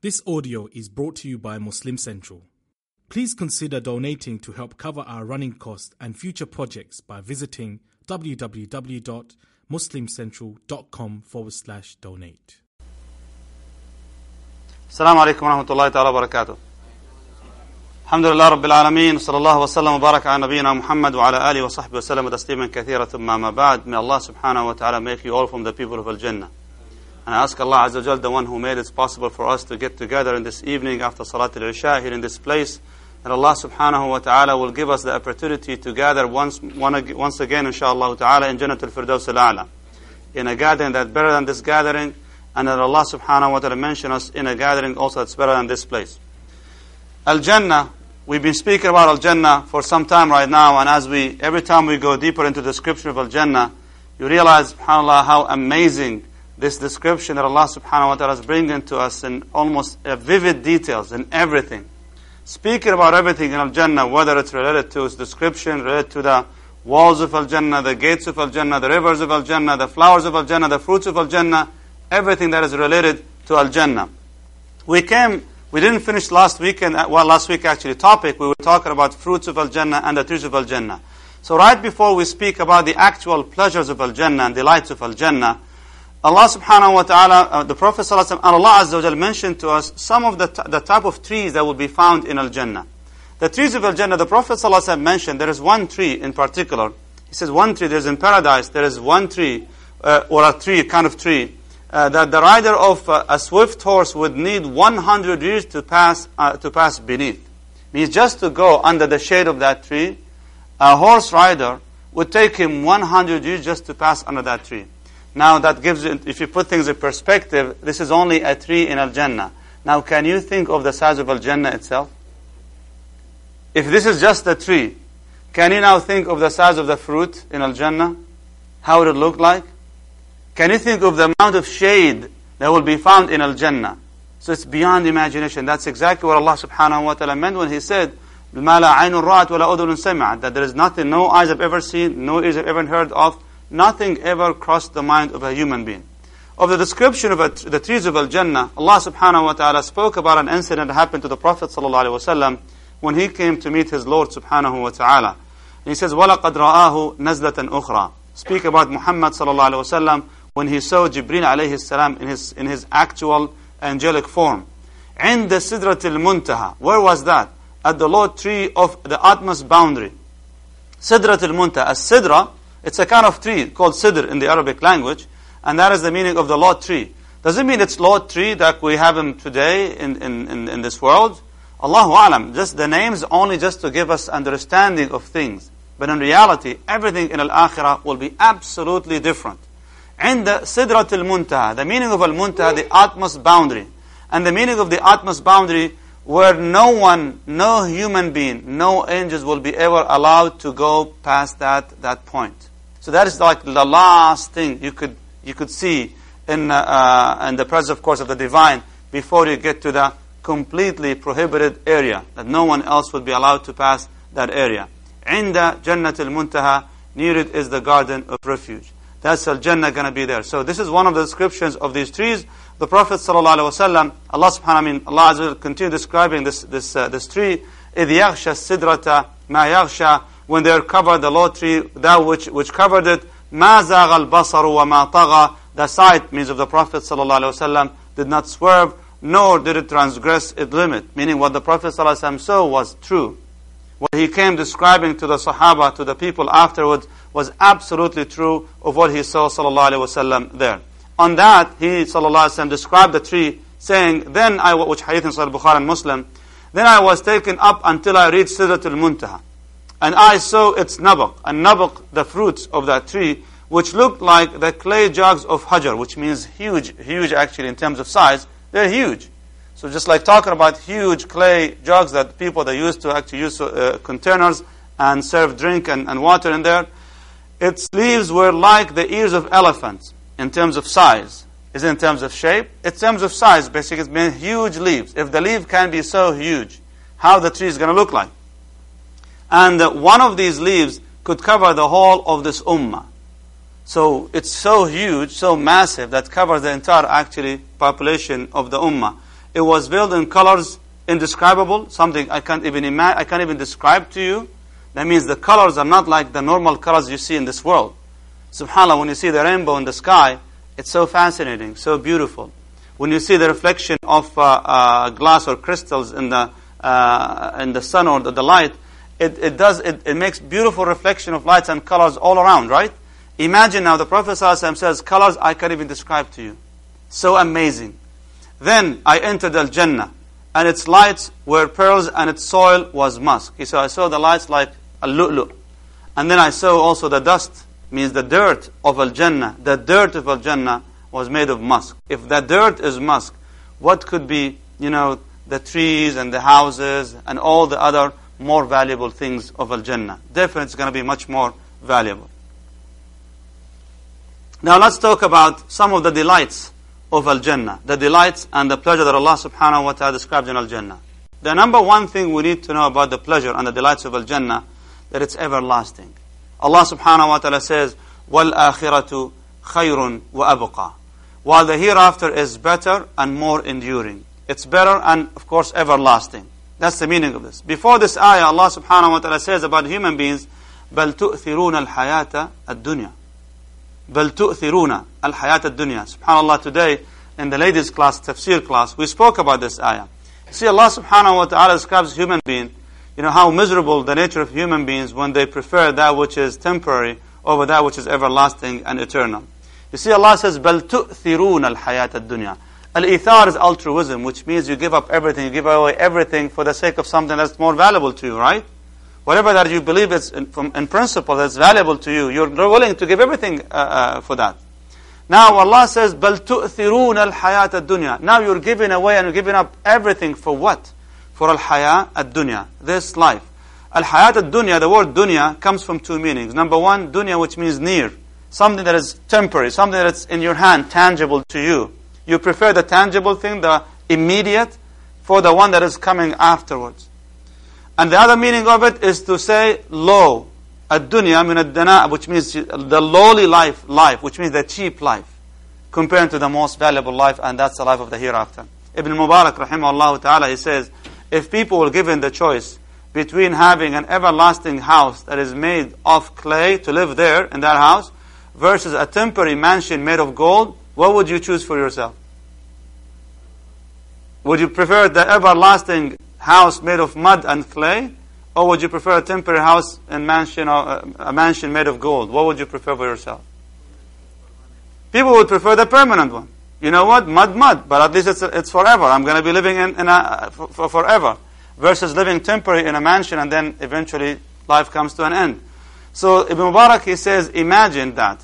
This audio is brought to you by Muslim Central. Please consider donating to help cover our running costs and future projects by visiting www.muslimcentral.com forward slash donate. السلام عليكم ورحمة الله تعالى وبركاته الحمد لله رب العالمين صلى الله وسلم وبارك على نبينا محمد وعلى آله وصحبه وسلم تسليما كثيرا ثم ما بعد May Allah subhanahu wa ta'ala make you all from the people of Al-Jannah and I ask Allah Azza wa the one who made it possible for us to get together in this evening after Salat al-Isha here in this place that Allah subhanahu wa ta'ala will give us the opportunity to gather once, once again inshallah ta'ala in Jannat al-Firdaus al-A'la in a gathering that's better than this gathering and that Allah subhanahu wa ta'ala mention us in a gathering also that's better than this place. Al-Jannah, we've been speaking about Al-Jannah for some time right now and as we, every time we go deeper into the description of Al-Jannah, you realize, subhanAllah, how amazing this description that Allah subhanahu wa ta'ala is bringing to us in almost uh, vivid details in everything. Speaking about everything in Al-Jannah, whether it's related to its description, related to the walls of Al-Jannah, the gates of Al-Jannah, the rivers of Al-Jannah, the flowers of Al-Jannah, the fruits of Al-Jannah, everything that is related to Al-Jannah. We came, we didn't finish last weekend, well last week actually topic, we were talking about fruits of Al-Jannah and the trees of Al-Jannah. So right before we speak about the actual pleasures of Al-Jannah and delights of Al-Jannah, Allah subhanahu wa ta'ala, uh, the Prophet sallallahu and Allah azza wa Jal mentioned to us some of the, the type of trees that will be found in Al-Jannah. The trees of Al-Jannah, the Prophet sallallahu mentioned there is one tree in particular. He says one tree, there's in paradise, there is one tree, uh, or a tree, kind of tree, uh, that the rider of uh, a swift horse would need 100 years to pass, uh, to pass beneath. Means just to go under the shade of that tree, a horse rider would take him 100 years just to pass under that tree. Now that gives it, if you put things in perspective, this is only a tree in Al-Jannah. Now can you think of the size of Al-Jannah itself? If this is just a tree, can you now think of the size of the fruit in Al-Jannah? How would it look like? Can you think of the amount of shade that will be found in Al-Jannah? So it's beyond imagination. That's exactly what Allah subhanahu wa ta'ala meant when He said, مَا لَا عَيْنٌ رَأَتْ وَلَا أُذُنٌ سَمِعَتْ That there is nothing, no eyes have ever seen, no ears have ever heard of, nothing ever crossed the mind of a human being. Of the description of the trees of Al-Jannah, Allah subhanahu wa ta'ala spoke about an incident that happened to the Prophet sallallahu when he came to meet his Lord subhanahu wa ta'ala. He says, وَلَقَدْ رَآهُ نَزْلَةً أُخْرَى Speak about Muhammad sallallahu when he saw Jibril alayhi salam in his, in his actual angelic form. عند سدرة المنتهى Where was that? At the lote tree of the utmost boundary. سدرة المنتهى. As sidra it's a kind of tree called sidr in the Arabic language, and that is the meaning of the lot tree. Doesn't it mean it's lot tree that we have him today in, in, in, in this world. Allahu Alam, just the names only just to give us understanding of things. But in reality, everything in Al-Akhirah will be absolutely different. And the Sidrat al-Muntaha, the meaning of al-Muntaha, the utmost boundary. And the meaning of the utmost boundary where no one, no human being, no angels will be ever allowed to go past that, that point. so that is like the last thing you could you could see in uh, uh, in the presence of course of the divine before you get to the completely prohibited area that no one else would be allowed to pass that area عند جنة المنتهى near it is the garden of refuge that's Al-Jannah going to be there. So this is one of the descriptions of these trees. The Prophet ﷺ, Allah subhanahu wa ta'ala, Allah Azza wa continue describing this, this, uh, this tree. إِذْ يَغْشَى السِّدْرَةَ مَا يَغْشَى when they covered the lote tree, that which, which covered it, مَا زَاغَ الْبَصَرُ وَمَا طَغَى The sight, means of the Prophet ﷺ, did not swerve, nor did it transgress its limit. Meaning what the Prophet ﷺ saw was true. What he came describing to the Sahaba, to the people afterwards, was absolutely true of what he saw ﷺ there. On that, he ﷺ described the tree, saying, Then I, which hadith in Sahih Bukhari and Muslim, then I was taken up until I reached Sidratul Muntaha and I saw its nabaq, and nabaq, the fruits of that tree, which looked like the clay jugs of Hajar, which means huge, huge actually in terms of size. They're huge. So just like talking about huge clay jugs that people they used to actually use uh, containers and serve drink and, and water in there. Its leaves were like the ears of elephants in terms of size. Is it in terms of shape? In terms of size, basically, it's been huge leaves. If the leaf can be so huge, how the tree is going to look like? And one of these leaves could cover the whole of this ummah. So it's so huge, so massive that covers the entire actually population of the ummah. It was veiled in colors indescribable, something I can't even imagine, I can't even describe to you. That means the colors are not like the normal colors you see in this world. SubhanAllah, when you see the rainbow in the sky, it's so fascinating, so beautiful. When you see the reflection of uh, uh, glass or crystals in the uh, in the sun or the, the light, it, it does it, it makes beautiful reflection of lights and colors all around, right? Imagine now the Prophet says, colors I can't even describe to you. So amazing. Then I entered Al Jannah, and its lights were pearls, and its soil was musk. He said, I saw the lights like a lu'lu. And then I saw also the dust, means the dirt of Al Jannah. The dirt of Al Jannah was made of musk. If the dirt is musk, what could be, you know, the trees and the houses and all the other more valuable things of Al Jannah? Definitely it's going to be much more valuable. Now let's talk about some of the delights of Al Jannah, the delights and the pleasure that Allah subhanahu wa ta'ala describes in Al Jannah. The number one thing we need to know about the pleasure and the delights of Al Jannah, that it's everlasting. Allah subhanahu wa ta'ala says, وَالْآخِرَةُ خَيْرٌ وَأَبْقَى While the hereafter is better and more enduring. It's better and, of course, everlasting. That's the meaning of this. Before this ayah, Allah subhanahu wa ta'ala says about human beings, بَلْ تُؤْثِرُونَ الْحَيَاةَ الدُّنْيا بل تؤثرون الحياة الدنيا subhanallah today in the ladies class tafsir class we spoke about this ayah see Allah subhanahu wa ta'ala describes human being you know how miserable the nature of human beings when they prefer that which is temporary over that which is everlasting and eternal you see Allah says بل تؤثرون الحياة الدنيا Al-ithar is altruism, which means you give up everything, you give away everything for the sake of something that's more valuable to you, right? Whatever that you believe is in, from, in principle that's valuable to you, you're willing to give everything uh, uh, for that. Now Allah says, "Bal tu'thirun al-hayat ad-dunya." Now you're giving away and you're giving up everything for what? For al-hayat ad-dunya, this life. Al-hayat ad-dunya, the word dunya comes from two meanings. Number one, dunya, which means near, something that is temporary, something that's in your hand, tangible to you. You prefer the tangible thing, the immediate, for the one that is coming afterwards. And the other meaning of it is to say low. Ad-dunya min ad which means the lowly life, life, which means the cheap life, compared to the most valuable life, and that's the life of the hereafter. Ibn Mubarak, rahimahullah ta'ala, he says, if people were given the choice between having an everlasting house that is made of clay to live there in that house versus a temporary mansion made of gold, what would you choose for yourself? Would you prefer the everlasting house made of mud and clay? Or would you prefer a temporary house and mansion or uh, a mansion made of gold? What would you prefer for yourself? People would prefer the permanent one. You know what? Mud, mud. But at least it's, it's forever. I'm going to be living in, in a, for, for forever. Versus living temporary in a mansion and then eventually life comes to an end. So Ibn Mubarak, he says, imagine that.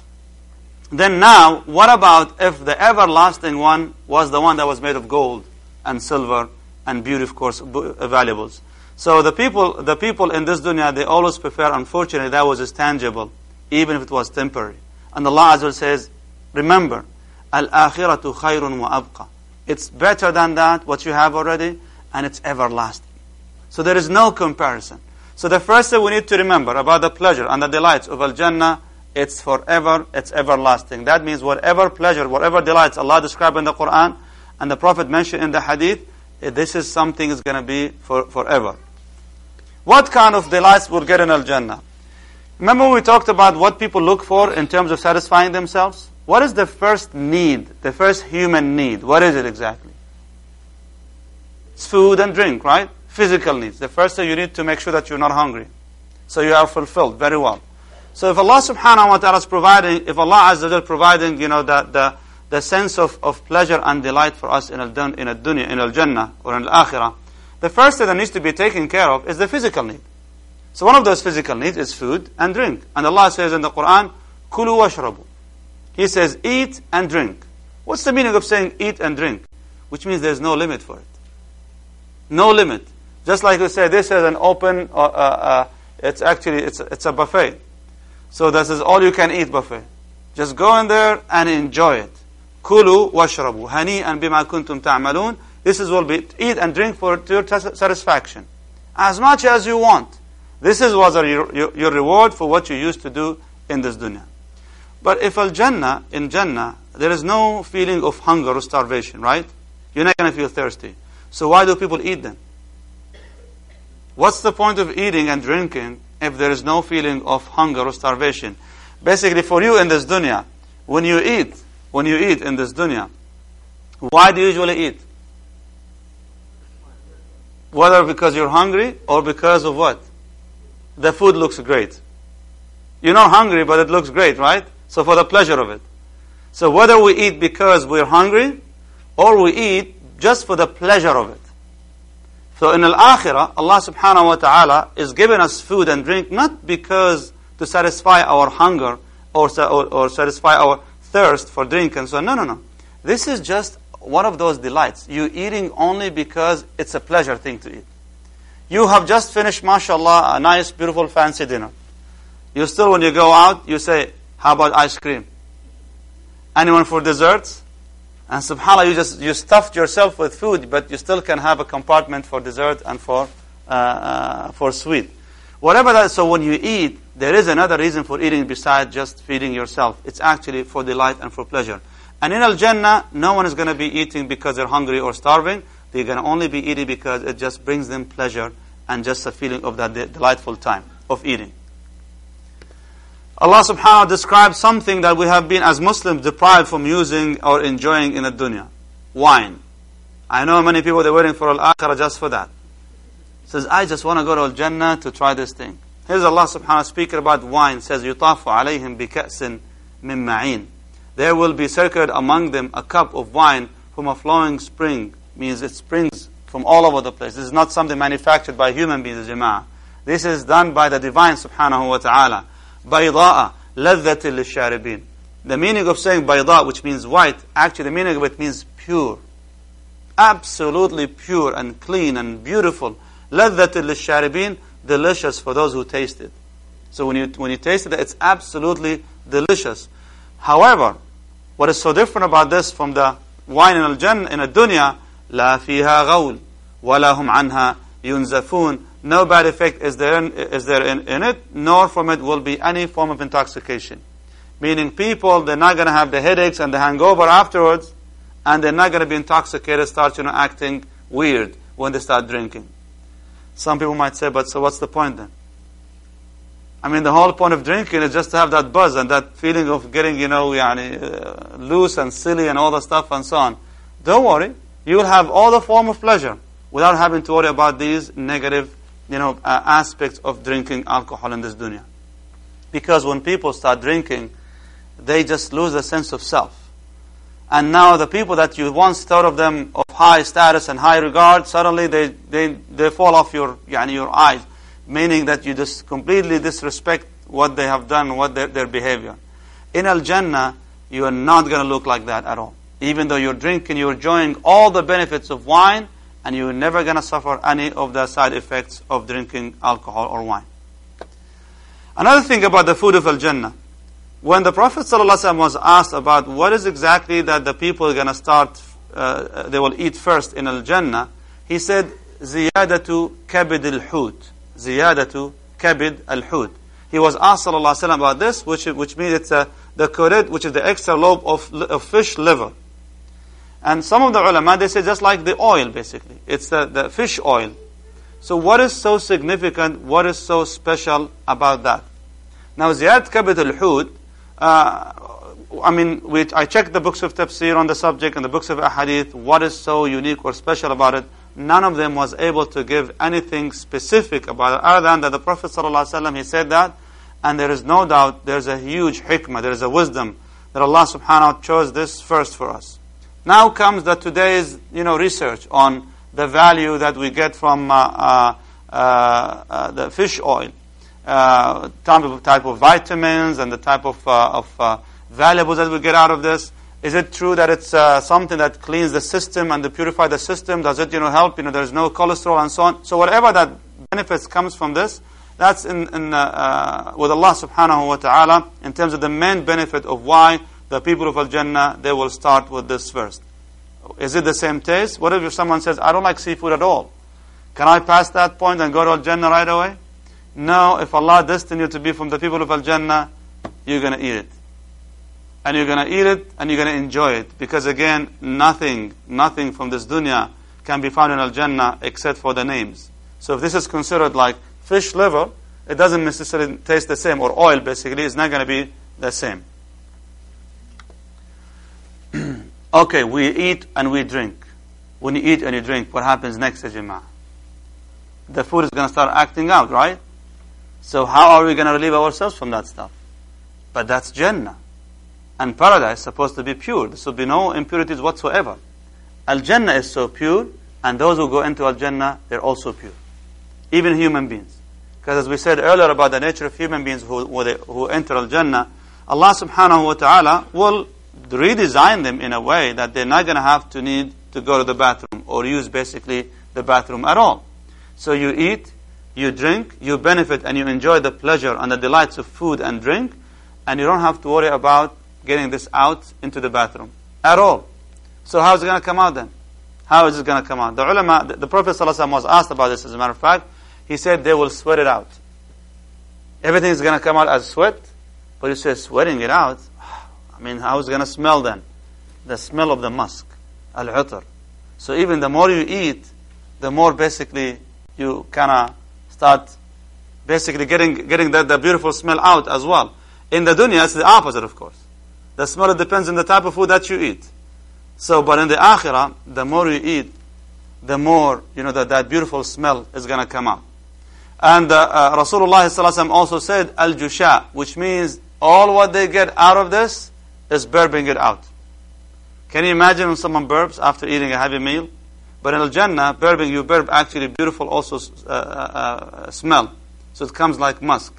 Then now, what about if the everlasting one was the one that was made of gold and silver and beauty, of course, valuables. So the people, the people in this dunya, they always prefer, unfortunately, that was tangible, even if it was temporary. And Allah Azza says, remember, al-akhiratu khayrun wa abqa. It's better than that, what you have already, and it's everlasting. So there is no comparison. So the first thing we need to remember about the pleasure and the delights of Al-Jannah, it's forever, it's everlasting. That means whatever pleasure, whatever delights Allah described in the Quran, and the Prophet mentioned in the Hadith, eh, this is something is going to be for forever. What kind of delights will get in Al Jannah? Remember we talked about what people look for in terms of satisfying themselves? What is the first need, the first human need? What is it exactly? It's food and drink, right? Physical needs. The first thing you need to make sure that you're not hungry. So you are fulfilled very well. So if Allah subhanahu wa ta'ala is providing, if Allah Azza wa providing, you know, the, the, the sense of, of pleasure and delight for us in al in al-dunya, in al-jannah or in al-akhirah, the first thing that needs to be taken care of is the physical need. So one of those physical needs is food and drink. And Allah says in the Quran, Kulu washrabu. He says, eat and drink. What's the meaning of saying eat and drink? Which means there's no limit for it. No limit. Just like we say, this is an open, uh, uh, uh, it's actually, it's, it's a buffet. So this is all you can eat buffet. Just go in there and enjoy it. Kulu washrabu. and bima kuntum ta'malun. This is will be eat and drink for your satisfaction. As much as you want. This is was your, your, your reward for what you used to do in this dunya. But if al Jannah, in Jannah, there is no feeling of hunger or starvation, right? You're not going to feel thirsty. So why do people eat then? What's the point of eating and drinking if there is no feeling of hunger or starvation? Basically, for you in this dunya, when you eat, when you eat in this dunya, why do you usually eat? Whether because you're hungry or because of what? The food looks great. You're not hungry, but it looks great, right? So for the pleasure of it. So whether we eat because we're hungry or we eat just for the pleasure of it. So in al-akhirah, Allah subhanahu wa ta'ala is giving us food and drink not because to satisfy our hunger or, or, or satisfy our thirst for drink and so on. No, no, no. This is just one of those delights. You eating only because it's a pleasure thing to eat. You have just finished, mashallah, a nice, beautiful, fancy dinner. You still, when you go out, you say, how about ice cream? Anyone for desserts? And subhanAllah, you just, you stuffed yourself with food, but you still can have a compartment for dessert and for, uh, uh, for sweet. Whatever that, so when you eat, there is another reason for eating besides just feeding yourself. It's actually for delight and for pleasure. And in Al-Jannah, no one is going to be eating because they're hungry or starving. They're going to only be eating because it just brings them pleasure and just a feeling of that delightful time of eating. Allah subhanahu wa ta'ala describes something that we have been as Muslims deprived from using or enjoying in the dunya. Wine. I know many people they're waiting for al-akhirah just for that says, I just want to go to Al Jannah to try this thing. Here's Allah subhanahu wa ta'ala speaking about wine, says, Yutafu alayhim bika'sin min ma'in. There will be circled among them a cup of wine from a flowing spring, means it springs from all over the place. This is not something manufactured by human beings, jama'ah. This is done by the divine subhanahu wa ta'ala. Bayda'a, ladhatil lisharibin. The meaning of saying bayda, which means white, actually the meaning of it means pure. Absolutely pure and clean and beautiful لذة للشاربين, delicious for those who taste it. So when you, when you taste it, it's absolutely delicious. However, what is so different about this from the wine in al-jannah, in الدنيا, لا فيها غول ولا هم عنها ينزفون no bad effect is there, in, is there in, in it, nor from it will be any form of intoxication. Meaning people, they're not going to have the headaches and the hangover afterwards, and they're not going to be intoxicated, start you know, acting weird when they start drinking. Some people might say, but so what's the point then? I mean, the whole point of drinking is just to have that buzz and that feeling of getting, you know, yani, uh, loose and silly and all the stuff and so on. Don't worry. You will have all the form of pleasure without having to worry about these negative you know, uh, aspects of drinking alcohol in this dunya. Because when people start drinking, they just lose a sense of self. And now the people that you once thought of them of high status and high regard, suddenly they, they, they fall off your, yani your eyes. Meaning that you just completely disrespect what they have done, what their, their behavior. In Al-Jannah, you are not going to look like that at all. Even though you're drinking, you're enjoying all the benefits of wine, and you're never going to suffer any of the side effects of drinking alcohol or wine. Another thing about the food of Al-Jannah When the Prophet ﷺ was asked about what is exactly that the people are going to start, uh, they will eat first in Al-Jannah, he said, زِيَادَةُ كَبِدِ الْحُوتِ زِيَادَةُ كَبِدْ الْحُوتِ He was asked ﷺ about this, which, which means it's uh, the kurid, which is the extra lobe of, of fish liver. And some of the ulama, they say just like the oil basically. It's the, the fish oil. So what is so significant, what is so special about that? Now Ziyad Kabit al-Hud, uh, I mean, we, I checked the books of tafsir on the subject and the books of ahadith, what is so unique or special about it? None of them was able to give anything specific about it, other than that the Prophet ﷺ, he said that, and there is no doubt there's a huge hikmah, there is a wisdom that Allah subhanahu wa ta'ala chose this first for us. Now comes the today's you know research on the value that we get from uh, uh, uh, the fish oil, uh, type of, type of vitamins and the type of, uh, of uh, valuables that we get out of this. Is it true that it's something that cleans the system and purify the system? Does it you know help? You know there's no cholesterol and so on. So whatever that benefits comes from this, that's in, in with Allah Subhanahu wa Taala in terms of the main benefit of why the people of Al-Jannah, they will start with this first. Is it the same taste? What if someone says, I don't like seafood at all? Can I pass that point and go to Al-Jannah right away? No, if Allah destined you to be from the people of Al-Jannah, you're going to eat it. and you're going to eat it and you're going to enjoy it. Because again, nothing, nothing from this dunya can be found in Al-Jannah except for the names. So if this is considered like fish liver, it doesn't necessarily taste the same, or oil basically, it's not going to be the same. okay, we eat and we drink. When you eat and you drink, what happens next, Jama'ah? The food is going to start acting out, right? So how are we going to relieve ourselves from that stuff? But that's Jannah. And paradise is supposed to be pure. There should be no impurities whatsoever. Al-Jannah is so pure, and those who go into Al-Jannah, they're also pure. Even human beings. Because as we said earlier about the nature of human beings who, who enter Al-Jannah, Allah subhanahu wa ta'ala will redesign them in a way that they're not going to have to need to go to the bathroom or use basically the bathroom at all. So you eat, you drink, you benefit and you enjoy the pleasure and the delights of food and drink, and you don't have to worry about getting this out into the bathroom at all. So how is it going to come out then? How is it going to come out? The ulama, the, Prophet ﷺ was asked about this as a matter of fact. He said they will sweat it out. Everything is going to come out as sweat, but he says sweating it out. I mean, how is it going to smell then? The smell of the musk, al-utar. So even the more you eat, the more basically you kind of start basically getting getting the, the beautiful smell out as well. In the dunya, it's the opposite, of course. The smell depends on the type of food that you eat. So, but in the akhirah, the more you eat, the more, you know, that, that beautiful smell is going to come out. And uh, uh, Rasulullah also said, al-jusha, which means all what they get out of this is burping it out. Can you imagine when someone burps after eating a heavy meal? But in Al-Jannah, burping, you burp actually beautiful also uh, uh, uh, smell. So it comes like musk.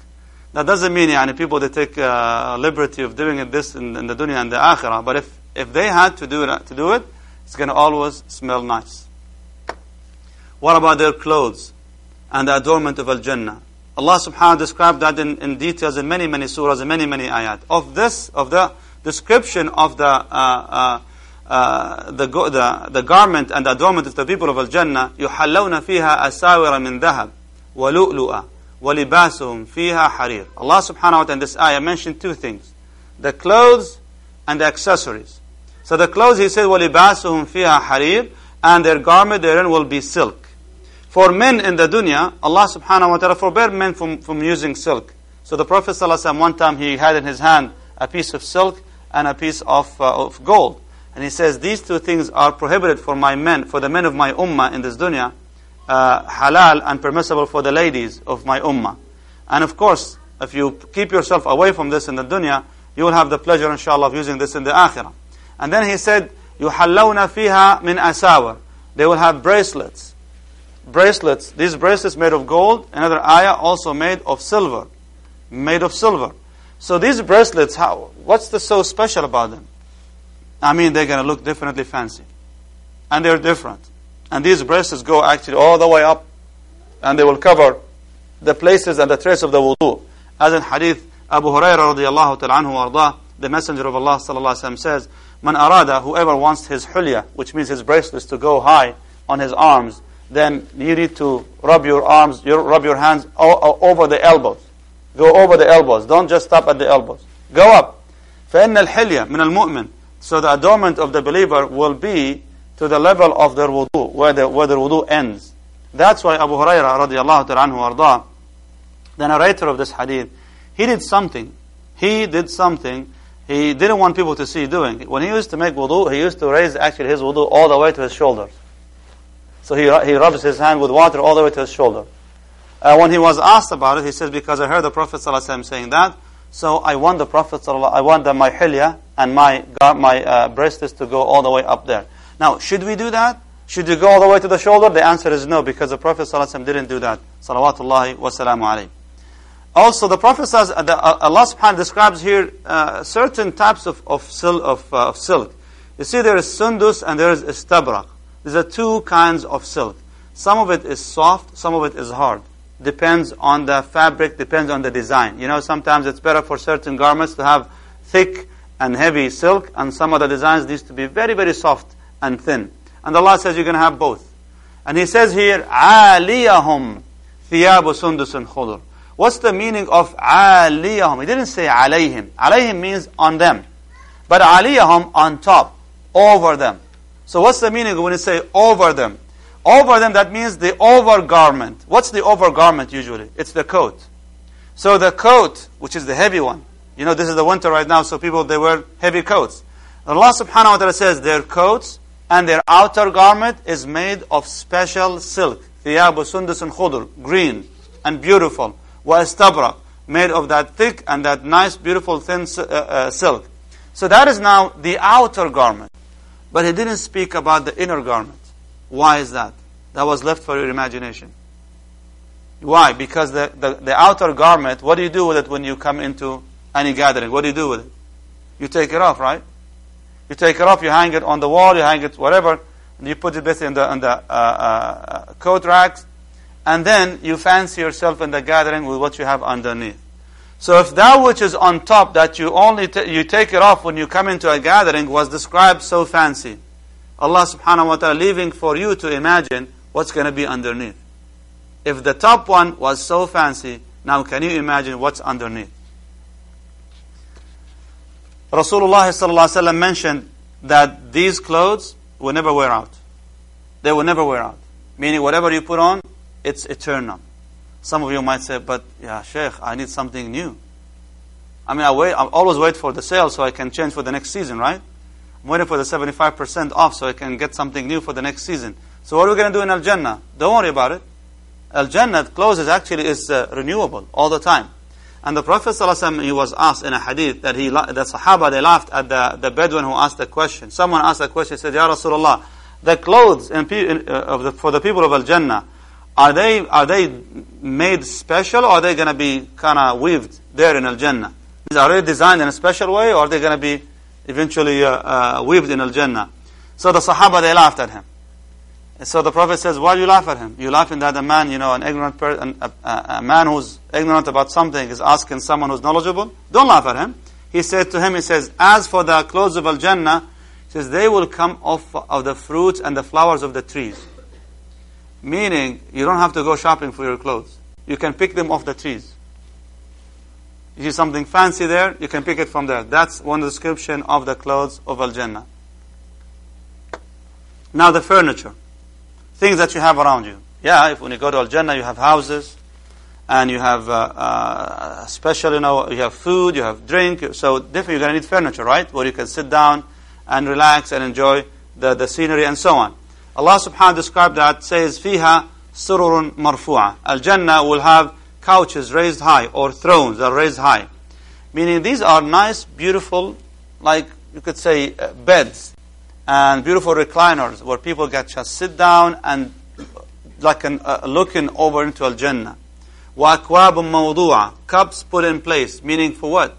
That doesn't mean yani, people they take uh, liberty of doing it this in, in, the dunya and the akhirah. But if, if they had to do it, to do it, it's going to always smell nice. What about their clothes and the adornment of Al-Jannah? Allah subhanahu wa described that in, in details in many, many surahs and many, many ayat. Of this, of the description of the, uh, uh, uh, the, the, the garment and the adornment of the people of Al-Jannah, يُحَلَّوْنَ فِيهَا أَسَاوِرَ مِنْ ذَهَبٍ وَلُؤْلُؤًا وَلِبَاسُهُمْ فِيهَا حَرِيرٌ Allah subhanahu wa ta'ala in this ayah mentioned two things. The clothes and the accessories. So the clothes, he said, وَلِبَاسُهُمْ فِيهَا حَرِيرٌ And their garment therein will be silk. For men in the dunya, Allah subhanahu wa ta'ala forbade men from, from using silk. So the Prophet ﷺ, one time he had in his hand a piece of silk and a piece of, uh, of gold. And he says, these two things are prohibited for my men, for the men of my ummah in this dunya uh, halal and permissible for the ladies of my ummah. And of course, if you keep yourself away from this in the dunya, you will have the pleasure, inshallah, of using this in the akhirah. And then he said, يُحَلَّوْنَ فِيهَا مِنْ أَسَاوَرٍ They will have bracelets. Bracelets. These bracelets made of gold. Another ayah also made of silver. Made of silver. So these bracelets, how, what's the so special about them? I mean, they're going to look definitely fancy. And they're different. And these bracelets go actually all the way up and they will cover the places and the trace of the wudu. As in hadith Abu Hurairah radiallahu ta'ala anhu wardah, the Messenger of Allah sallallahu alayhi wa says, Man arada, whoever wants his hulya, which means his bracelets to go high on his arms, then you need to rub your arms, you rub your hands over the elbows. Go over the elbows. Don't just stop at the elbows. Go up. فَإِنَّ الْحِلْيَةِ مِنَ الْمُؤْمِنِ so the adornment of the believer will be to the level of their wudu, where, the, where their wudu ends. That's why Abu Hurairah radiallahu ta'ala anhu the narrator of this hadith, he did something. He did something he didn't want people to see doing. When he used to make wudu, he used to raise actually his wudu all the way to his shoulders. So he, he rubs his hand with water all the way to his shoulder. Uh, when he was asked about it, he says, because I heard the Prophet ﷺ saying that, so I want the Prophet I want the, my hilya and my, my uh, to go all the way up there. Now, should we do that? Should we go all the way to the shoulder? The answer is no, because the Prophet ﷺ didn't do that. Salawatullahi wa salamu alayhi. Also, the Prophet says, uh, uh Allah subhanahu describes here uh, certain types of, of, sil of, uh, of, silk. You see, there is sundus and there is istabrak. These are two kinds of silk. Some of it is soft, some of it is hard Depends on the fabric, depends on the design. You know, sometimes it's better for certain garments to have thick and heavy silk, and some of the designs needs to be very, very soft and thin. And Allah says you're going to have both. And He says here, عَالِيَهُمْ ثِيَابُ سُنْدُسٌ خُضُرٌ What's the meaning of عَالِيَهُمْ? He didn't say عَلَيْهِمْ. عَلَيْهِمْ means on them. But aliyahum on top, over them. So what's the meaning when you say over them? Over them, that means the overgarment. What's the overgarment usually? It's the coat. So the coat, which is the heavy one, you know, this is the winter right now, so people, they wear heavy coats. Allah subhanahu wa ta'ala says their coats and their outer garment is made of special silk. Thiyabu sundus and khudur, green and beautiful. Wa istabra, made of that thick and that nice, beautiful, thin uh, uh, silk. So that is now the outer garment. But he didn't speak about the inner garment. Why is that? That was left for your imagination. Why? Because the, the, the outer garment, what do you do with it when you come into any gathering? What do you do with it? You take it off, right? You take it off, you hang it on the wall, you hang it whatever, and you put it basically in the, in the uh, uh, coat racks, and then you fancy yourself in the gathering with what you have underneath. So if that which is on top that you only you take it off when you come into a gathering was described so fancy, Allah subhanahu wa ta'ala leaving for you to imagine what's going to be underneath. If the top one was so fancy, now can you imagine what's underneath? Rasulullah mentioned that these clothes will never wear out. They will never wear out. Meaning whatever you put on, it's eternal. Some of you might say, but yeah, Sheikh, I need something new. I mean, I wait, I always wait for the sale so I can change for the next season, right? I'm waiting for the 75% off so I can get something new for the next season. So what are we going to do in Al Jannah? Don't worry about it. Al Jannah clothes actually is uh, renewable all the time. And the Prophet ﷺ, he was asked in a hadith that he, the Sahaba, they laughed at the, the Bedouin who asked the question. Someone asked the question, he said, Ya Rasulullah, the clothes in, in, uh, the, for the people of Al Jannah, are they, are they made special or are they going to be kind of weaved there in Al Jannah? Are they designed in a special way or are they going to be eventually uh, uh, weaved in Al Jannah? So the Sahaba, they laughed at him. So the Prophet says, why do you laugh at him? You laughing that a man, you know, an ignorant person, a, a, a, man who's ignorant about something is asking someone who's knowledgeable? Don't laugh at him. He said to him, he says, as for the clothes of Al-Jannah, he says, they will come off of the fruits and the flowers of the trees. Meaning, you don't have to go shopping for your clothes. You can pick them off the trees. You see something fancy there, you can pick it from there. That's one description of the clothes of Al-Jannah. Now the furniture Things that you have around you. Yeah, if when you go to Al-Jannah, you have houses, and you have uh, uh, special, you know, you have food, you have drink. So definitely you're going to need furniture, right? Where you can sit down and relax and enjoy the, the scenery and so on. Allah subhanahu wa ta'ala described that, says, فِيهَا سُرُرٌ مَرْفُوعَةٌ Al-Jannah will have couches raised high or thrones that are raised high. Meaning these are nice, beautiful, like you could say, uh, beds and beautiful recliners where people get just sit down and like an, uh, looking over into Al-Jannah. وَأَكْوَابٌ مَوْضُوعَةٌ Cups put in place, meaning for what?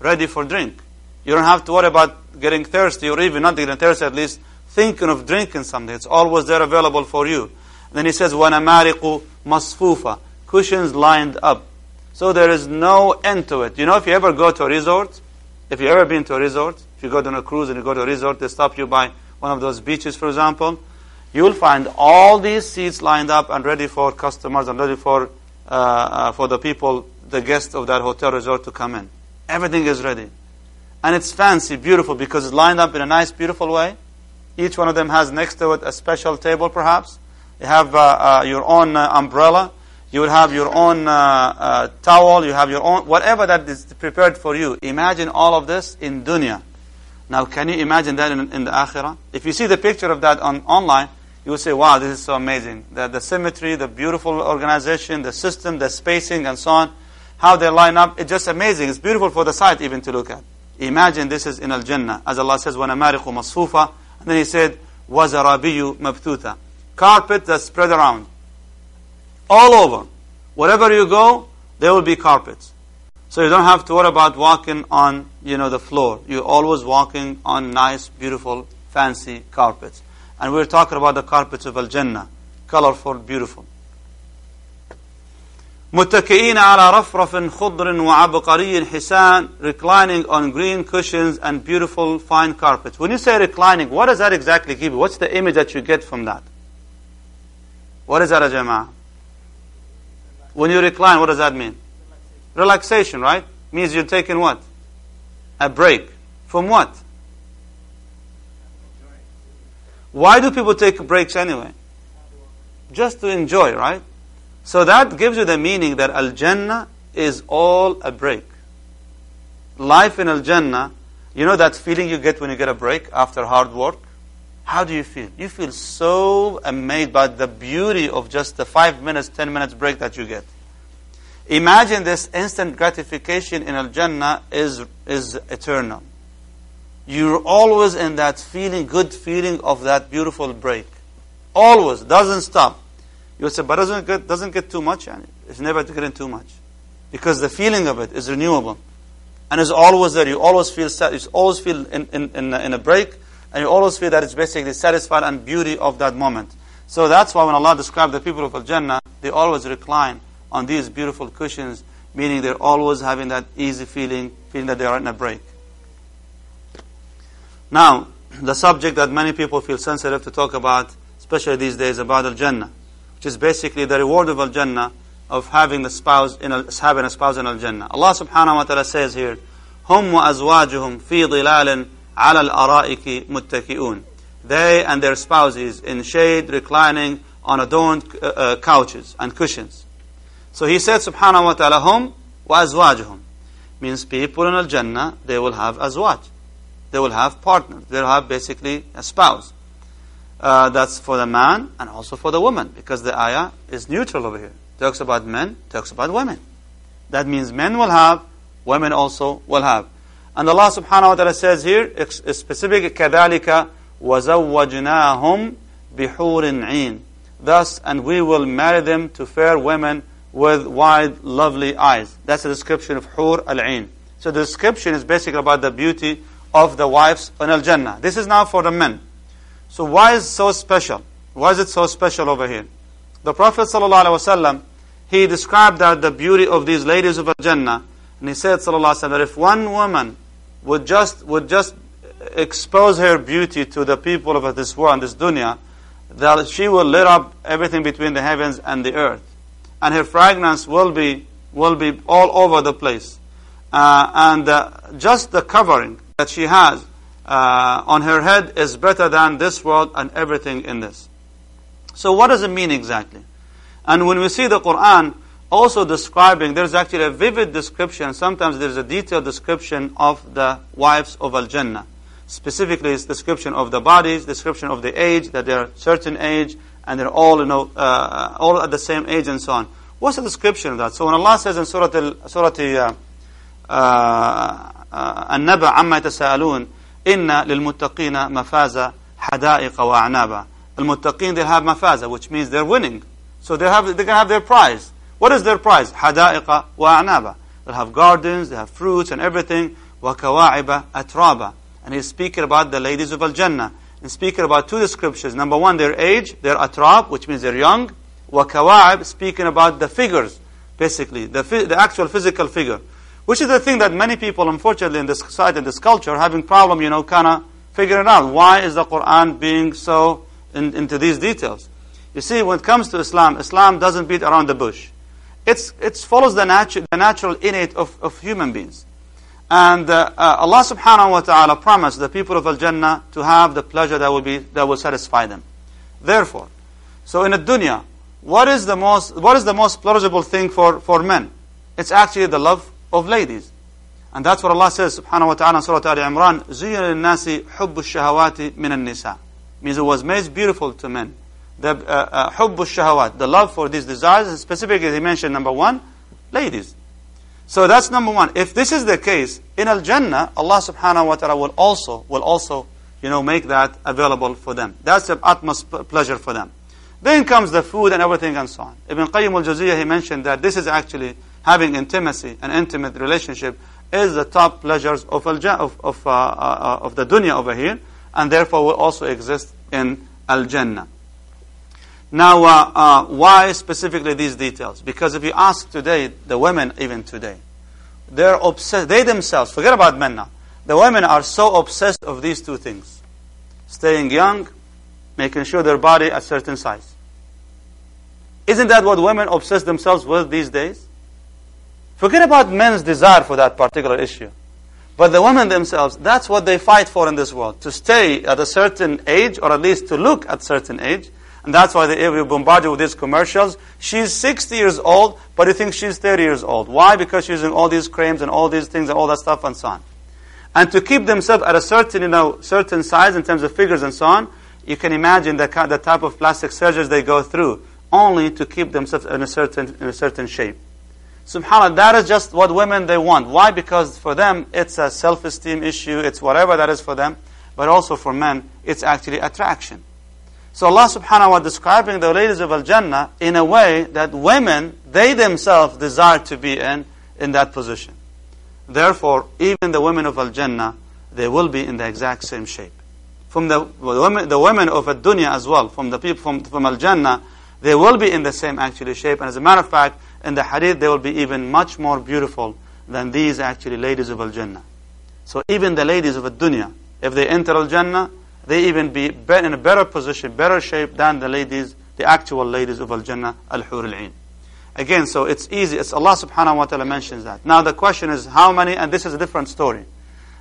Ready for drink. You don't have to worry about getting thirsty or even not getting thirsty, at least thinking of drinking something. It's always there available for you. Then he says, وَنَمَارِقُ مَصْفُوفَةٌ Cushions lined up. So there is no end to it. You know, if you ever go to a resort, if you've ever been to a resort, if you go on a cruise and you go to a resort, they stop you by one of those beaches, for example, you will find all these seats lined up and ready for customers and ready for uh, uh, for the people, the guests of that hotel resort to come in. Everything is ready. And it's fancy, beautiful, because it's lined up in a nice, beautiful way. Each one of them has next to it a special table, perhaps. You have uh, uh your own uh, umbrella. You will have your own uh, towel. You have your own, whatever that is prepared for you. Imagine all of this in dunya. Now, can you imagine that in, in the akhirah? If you see the picture of that on online, you will say, wow, this is so amazing. The, the symmetry, the beautiful organization, the system, the spacing, and so on, how they line up, it's just amazing. It's beautiful for the sight even to look at. Imagine this is in Al-Jannah. As Allah says, وَنَمَارِقُ مَصْفُوفَةً And then He said, وَزَرَابِيُّ مَبْثُوثًا Carpet that's spread around. All over. Wherever you go, there will be carpets. So you don't have to worry about walking on, you know, the floor. You're always walking on nice, beautiful, fancy carpets. And we're talking about the carpets of Al-Jannah. Colorful, beautiful. متكئين على رفرف خضر وعبقري حسان reclining on green cushions and beautiful fine carpets. When you say reclining, what does that exactly give you? What's the image that you get from that? What is that, Jama'ah? When you recline, what does that mean? Relaxation, right? Means you're taking what? A break. From what? Why do people take breaks anyway? Just to enjoy, right? So that gives you the meaning that Al Jannah is all a break. Life in Al Jannah, you know that feeling you get when you get a break after hard work? How do you feel? You feel so amazed by the beauty of just the five minutes, ten minutes break that you get. Imagine this instant gratification in Al Jannah is, is eternal. You're always in that feeling, good feeling of that beautiful break. Always, doesn't stop. You say, but doesn't get, doesn't get too much. And it's never getting too much. Because the feeling of it is renewable. And it's always there. You always feel sad. You always feel in, in, in, in a break. And you always feel that it's basically satisfied and beauty of that moment. So that's why when Allah describes the people of Al-Jannah, they always recline on these beautiful cushions, meaning they're always having that easy feeling, feeling that they are in a break. Now, the subject that many people feel sensitive to talk about, especially these days, about Al Jannah, which is basically the reward of Al Jannah of having the spouse in a, having a spouse in Al Jannah. Allah subhanahu wa ta'ala says here, Hum wa azwajuhum fi على الأرائك متكئون. They and their spouses in shade reclining on adorned uh, uh, couches and cushions. So he said subhanahu wa ta'ala, hum wa azwajuhum. Means people in Al-Jannah, they will have azwaj. They will have partners. They'll have basically a spouse. Uh, that's for the man and also for the woman because the ayah is neutral over here. Talks about men, talks about women. That means men will have, women also will have. And Allah subhanahu wa ta'ala says here, specific كَذَلِكَ وَزَوَّجْنَاهُمْ بِحُورٍ عِينٍ Thus, and we will marry them to fair women with wide, lovely eyes. That's the description of Hur al-Ain. So the description is basically about the beauty of the wives in Al-Jannah. This is now for the men. So why is it so special? Why is it so special over here? The Prophet ﷺ, he described that the beauty of these ladies of Al-Jannah, and he said, ﷺ, that if one woman would just, would just expose her beauty to the people of this world, and this dunya, that she will lit up everything between the heavens and the earth and her fragrance will be will be all over the place. Uh, and uh, just the covering that she has uh, on her head is better than this world and everything in this. So what does it mean exactly? And when we see the Quran also describing, there's actually a vivid description, sometimes there's a detailed description of the wives of Al-Jannah. Specifically, it's description of the bodies, description of the age, that they're certain age, and they're all, you know, uh, all at the same age and so on. What's the description of that? So when Allah says in Surah, al, Surah uh, uh, An-Naba amma yatasaalun inna lilmuttaqina mafaza hadaiqa wa a'naba. Al-muttaqin they have mafaza, which means they're winning. So they have they can have their prize. What is their prize? Hadaiqa wa a'naba. They'll have gardens, they have fruits and everything. Wa kawa'iba atraba. And he's speaking about the ladies of Al-Jannah and speaking about two descriptions. Number one, their age, their atrab, which means they're young. Wa speaking about the figures, basically, the, the actual physical figure. Which is the thing that many people, unfortunately, in this society, in this culture, are having problem, you know, kind of figuring out. Why is the Quran being so in, into these details? You see, when it comes to Islam, Islam doesn't beat around the bush. It's, it follows the, natu- the natural innate of, of human beings. And uh, uh, Allah subhanahu wa ta'ala promised the people of Al-Jannah to have the pleasure that will, be, that will satisfy them. Therefore, so in the dunya, what is the most, what is the most pleasurable thing for, for men? It's actually the love of ladies. And that's what Allah says, subhanahu wa ta'ala in Surah Al Imran, زُيِّنَ لِلنَّاسِ حُبُّ الشَّهَوَاتِ مِنَ النِّسَاءِ Means it was made beautiful to men. the uh, uh, hubbu shahawat, the love for these desires, specifically he mentioned number one, ladies. So that's number one. If this is the case, in Al Jannah, Allah subhanahu wa ta'ala will also will also, you know, make that available for them. That's the utmost pleasure for them. Then comes the food and everything and so on. Ibn Qayyim al Jawziyah he mentioned that this is actually having intimacy, an intimate relationship, is the top pleasures of al of of, uh, uh, of the dunya over here, and therefore will also exist in Al Jannah. Now, uh, uh, why specifically these details? Because if you ask today, the women even today, they're obsessed, they themselves, forget about men now, the women are so obsessed of these two things. Staying young, making sure their body a certain size. Isn't that what women obsess themselves with these days? Forget about men's desire for that particular issue. But the women themselves, that's what they fight for in this world. To stay at a certain age, or at least to look at certain age. And that's why they will bombard you with these commercials. She's 60 years old, but you think she's 30 years old. Why? Because she's using all these creams and all these things and all that stuff and so on. And to keep themselves at a certain, you know, certain size in terms of figures and so on, you can imagine the, the type of plastic surgeries they go through, only to keep themselves in a certain, in a certain shape. SubhanAllah, that is just what women they want. Why? Because for them, it's a self-esteem issue, it's whatever that is for them, but also for men, it's actually attraction. So Allah subhanahu wa ta'ala describing the ladies of Al-Jannah in a way that women, they themselves desire to be in, in that position. Therefore, even the women of Al-Jannah, they will be in the exact same shape. From the, the women, the women of Ad-Dunya as well, from the people from, from Al-Jannah, they will be in the same actually shape. And as a matter of fact, in the hadith, they will be even much more beautiful than these actually ladies of Al-Jannah. So even the ladies of Ad-Dunya, if they enter Al-Jannah, they even be in a better position, better shape than the ladies, the actual ladies of Al-Jannah, Al-Hur Al-Ain. Again, so it's easy. It's Allah subhanahu wa ta'ala mentions that. Now the question is how many, and this is a different story.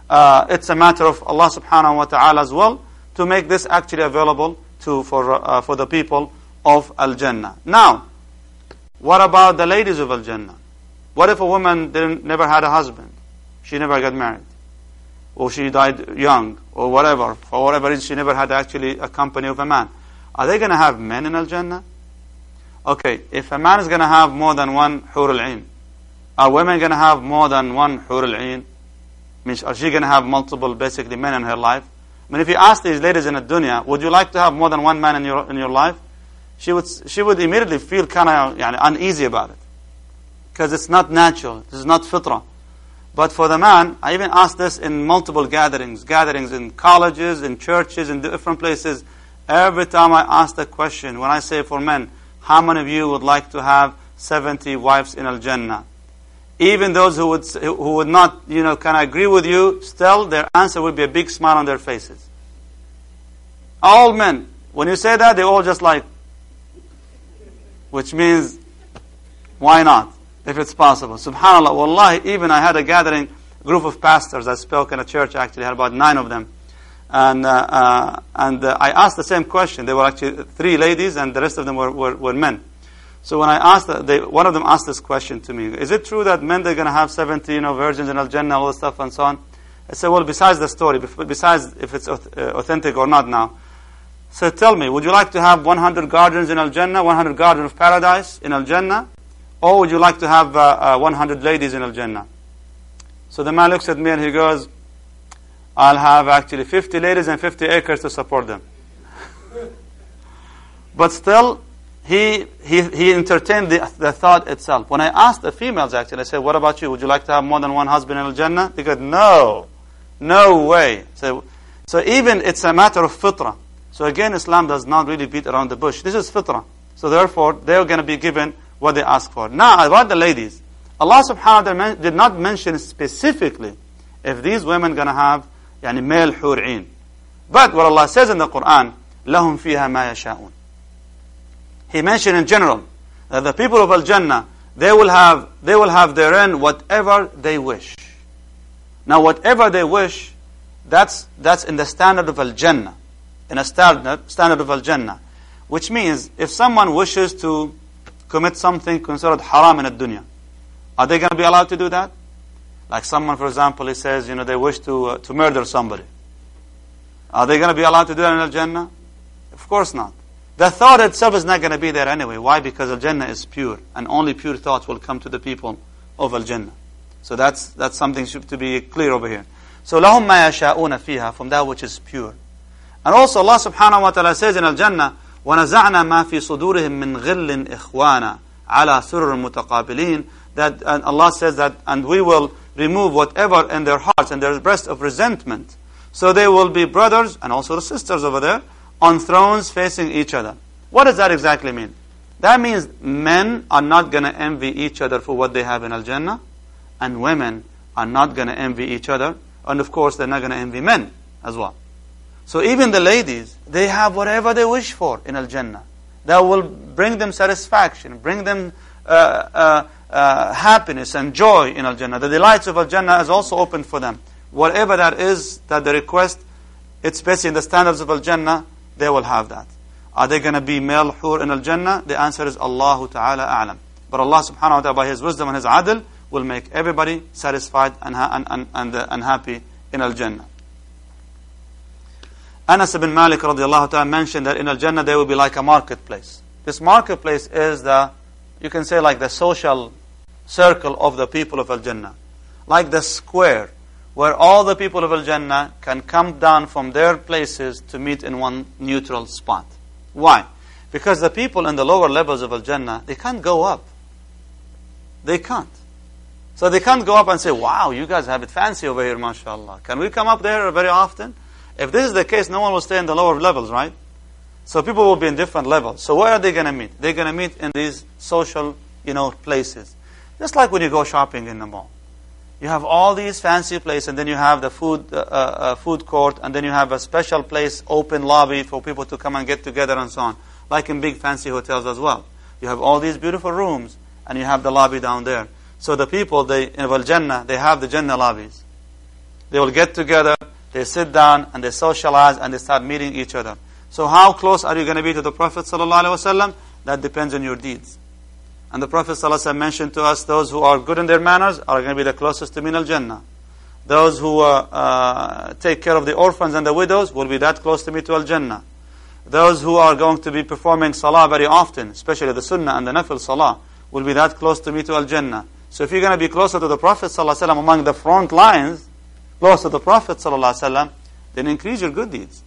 Uh, it's a matter of Allah subhanahu wa ta'ala's will to make this actually available to, for, uh, for the people of Al-Jannah. Now, what about the ladies of Al-Jannah? What if a woman didn't, never had a husband? She never got married. Or she died young, or whatever. For whatever reason, she never had actually a company of a man. Are they going to have men in Al-Jannah? Okay, if a man is going to have more than one hur al-ain, are women going to have more than one hur al-ain? Means, are she going to have multiple, basically, men in her life? I mean, if you ask these ladies in the dunya, would you like to have more than one man in your, in your life? She would, she would immediately feel kind of uneasy about it. Because it's not natural. This is not fitrah. But for the man, I even asked this in multiple gatherings, gatherings in colleges, in churches, in different places. Every time I ask the question, when I say for men, how many of you would like to have 70 wives in Al-Jannah? Even those who would, who would not, you know, can I agree with you, still their answer would be a big smile on their faces. All men, when you say that, they all just like, which means, why not? If it's possible. Subhanallah, wallahi, even I had a gathering, group of pastors. I spoke in a church actually, I had about nine of them. And, uh, uh, and uh, I asked the same question. There were actually three ladies, and the rest of them were, were, were men. So when I asked, they, one of them asked this question to me: Is it true that men they're going to have seventy, you know, virgins in Al Jannah, all this stuff, and so on? I said, well, besides the story, besides if it's uh, authentic or not now. So tell me, would you like to have 100 gardens in Al Jannah, 100 gardens of paradise in Al Jannah, or would you like to have uh, uh, 100 ladies in Al Jannah? So the man looks at me and he goes, I'll have actually 50 ladies and 50 acres to support them. but still, he, he, he entertained the, the thought itself. When I asked the females actually, I said, what about you? Would you like to have more than one husband in Al-Jannah? They said, no, no way. So, so even it's a matter of fitrah. So again, Islam does not really beat around the bush. This is fitrah. So therefore, they're going to be given what they ask for. Now, about the ladies, Allah subhanahu wa ta'ala did not mention specifically if these women going to have يعني male حور But what Allah says in the Quran, لهم فيها ما يشاءون. He mentioned in general that the people of Al-Jannah, they will have, they will have therein whatever they wish. Now whatever they wish, that's, that's in the standard of Al-Jannah. In a standard, standard of Al-Jannah. Which means, if someone wishes to commit something considered haram in the dunya, are they going to be allowed to do that? Like someone, for example, he says, you know, they wish to, uh, to murder somebody. Are they going to be allowed to do that in Al-Jannah? Of course not. The thought itself is not going to be there anyway. Why? Because Al-Jannah is pure, and only pure thoughts will come to the people of Al-Jannah. So that's, that's something to be clear over here. So لَهُمْ مَا يَشَاءُونَ فِيهَا From that which is pure. And also Allah subhanahu wa ta'ala says in Al-Jannah, وَنَزَعْنَا مَا فِي صُدُورِهِم مِّن غِلٍّ إِخْوَانًا عَلَى سُرُرٍ مُتَقَابِلِينَ That and Allah says that, and we will remove whatever in their hearts and their breast of resentment. So they will be brothers and also the sisters over there on thrones facing each other. What does that exactly mean? That means men are not going to envy each other for what they have in Al Jannah, and women are not going to envy each other, and of course they're not going to envy men as well. So even the ladies, they have whatever they wish for in Al Jannah. That will bring them satisfaction, bring them uh, uh, uh, happiness and joy in Al Jannah. The delights of Al Jannah is also open for them. Whatever that is that the request, it's based in the standards of Al-Jannah, they will have that. Are they going to be male hur in Al-Jannah? The answer is Allah Ta'ala A'lam. But Allah subhanahu wa ta'ala by His wisdom and His adl will make everybody satisfied and, and, and, and, uh, and happy in Al-Jannah. Anas ibn Malik radiallahu ta'ala mentioned that in Al-Jannah there will be like a marketplace. This marketplace is the, you can say like the social circle of the people of Al-Jannah. Like the square where all the people of Al-Jannah can come down from their places to meet in one neutral spot. Why? Because the people in the lower levels of Al-Jannah, they can't go up. They can't. So they can't go up and say, wow, you guys have it fancy over here, mashallah. Can we come up there very often? If this is the case, no one will stay in the lower levels, right? So people will be in different levels. So where are they going to meet? They're going to meet in these social, you know, places. Just like when you go shopping in the mall. You have all these fancy places, and then you have the food, uh, uh, food court, and then you have a special place, open lobby for people to come and get together and so on. Like in big fancy hotels as well. You have all these beautiful rooms, and you have the lobby down there. So the people, they, in Al Jannah, they have the Jannah lobbies. They will get together, they sit down, and they socialize, and they start meeting each other. So how close are you going to be to the Prophet ﷺ? That depends on your deeds. And the Prophet ﷺ mentioned to us, those who are good in their manners are going to be the closest to Min al-Jannah. Those who uh, uh, take care of the orphans and the widows will be that close to me to al-Jannah. Those who are going to be performing salah very often, especially the sunnah and the nafil salah, will be that close to me to al-Jannah. So if you're going to be closer to the Prophet ﷺ among the front lines, close to the Prophet ﷺ, then increase your good deeds.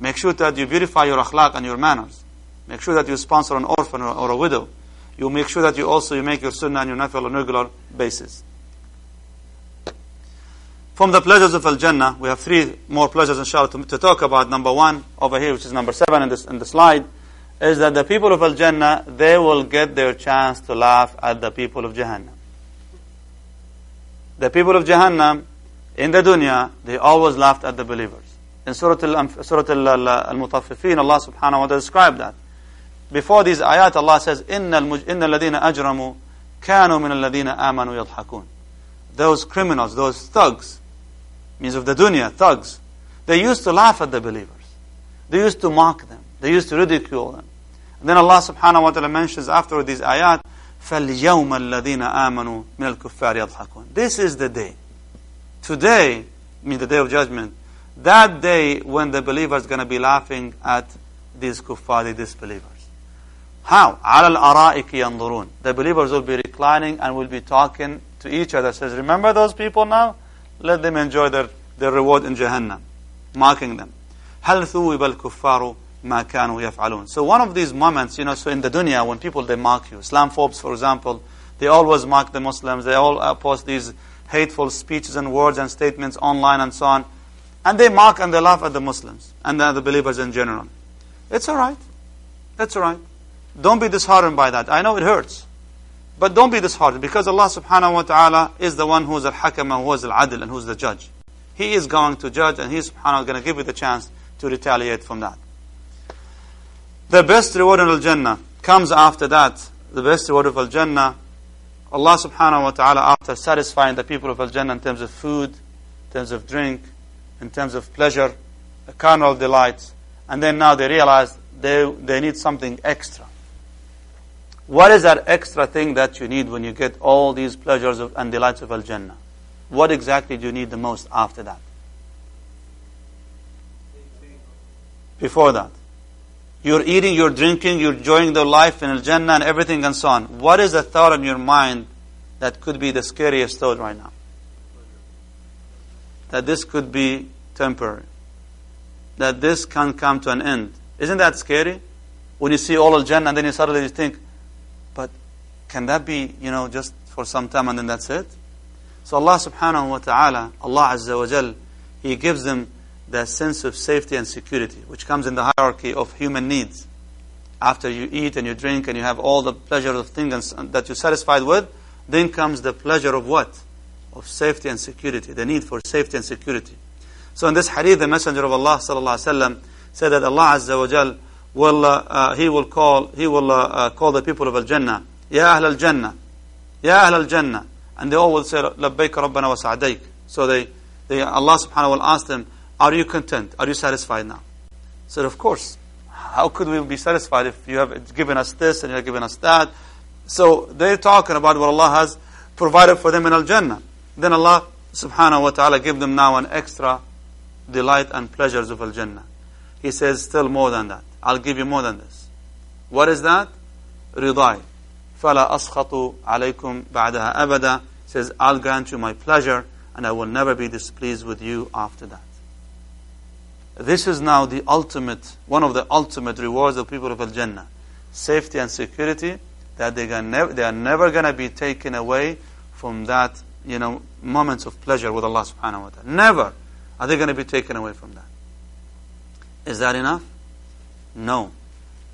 Make sure that you beautify your akhlaq and your manners. Make sure that you sponsor an orphan or, or a widow. You make sure that you also you make your sunnah and your nafil on a regular basis. From the pleasures of Al-Jannah, we have three more pleasures inshallah to, to talk about. Number one, over here, which is number seven in, this, in the slide, is that the people of Al-Jannah, they will get their chance to laugh at the people of Jahannam. The people of Jahannam, in the dunya, they always laughed at the believers. In Surah Al-Mutaffifin, Allah subhanahu wa ta'ala described that. Before these ayat, Allah says, إِنَّ الَّذِينَ أَجْرَمُوا كَانُوا مِنَ الَّذِينَ آمَنُوا يَضْحَكُونَ Those criminals, those thugs, means of the dunya, thugs, they used to laugh at the believers. They used to mock them. They used to ridicule them. And then Allah subhanahu wa ta'ala mentions after these ayat, فَالْيَوْمَ الَّذِينَ آمَنُوا مِنَ الْكُفَّارِ يَضْحَكُونَ This is the day. Today, means the day of judgment, that day when the believer is going to be laughing at these kuffar, the disbelievers. How? عَلَى الْأَرَائِكِ يَنظُرُونَ The believers will be reclining and will be talking to each other. Says, remember those people now? Let them enjoy their, their reward in Jahannam. Mocking them. هَلْ ثُوِبَ الْكُفَّارُ مَا كَانُوا يَفْعَلُونَ So one of these moments, you know, so in the dunya, when people, they mock you. Islamophobes, for example, they always mock the Muslims. They all uh, post these hateful speeches and words and statements online and so on. And they mock and they laugh at the Muslims and the, believers in general. It's alright. That's alright. Don't be disheartened by that. I know it hurts. But don't be disheartened because Allah subhanahu wa ta'ala is the one who is al-hakam and who is al-adl and who is the judge. He is going to judge and He is going to give you the chance to retaliate from that. The best reward in Al-Jannah comes after that. The best reward of Al-Jannah, Allah subhanahu wa ta'ala after satisfying the people of Al-Jannah in terms of food, in terms of drink, in terms of pleasure, carnal delights, and then now they realize they, they need something extra. What is that extra thing that you need when you get all these pleasures of, and delights of Al Jannah? What exactly do you need the most after that? Before that. You're eating, you're drinking, you're enjoying the life in Al Jannah and everything and so on. What is the thought in your mind that could be the scariest thought right now? That this could be temporary. That this can come to an end. Isn't that scary? When you see all Al Jannah and then you suddenly think, but can that be, you know, just for some time and then that's it? So Allah subhanahu wa ta'ala, Allah Azza wa Jal, He gives them the sense of safety and security, which comes in the hierarchy of human needs. After you eat and you drink and you have all the pleasure of things that you're satisfied with, then comes the pleasure of what? Of safety and security, the need for safety and security. So in this hadith, the Messenger of Allah sallallahu alaihi wasallam said that Allah Azza wa Jal will, uh, uh, He will call, He will uh, uh call the people of Al-Jannah Ya Ahl al-Jannah. Ya Ahl al-Jannah. And they all will say, لبيك ربنا وسعديك. So they, they, Allah subhanahu wa ta'ala will ask them, Are you content? Are you satisfied now? said, Of course. How could we be satisfied if you have given us this and you have given us that? So they're talking about what Allah has provided for them in Al Jannah. Then Allah subhanahu wa ta'ala give them now an extra delight and pleasures of Al Jannah. He says, still more than that. I'll give you more than this. What is that? Ridai. فَلَا أَسْخَطُ عَلَيْكُمْ بَعْدَهَا أَبَدًا Says, I'll grant you my pleasure and I will never be displeased with you after that. This is now the ultimate, one of the ultimate rewards of people of Al Jannah. Safety and security, that they, they are never going to be taken away from that, you know, moments of pleasure with Allah subhanahu wa ta'ala. Never are they going to be taken away from that. Is that enough? No.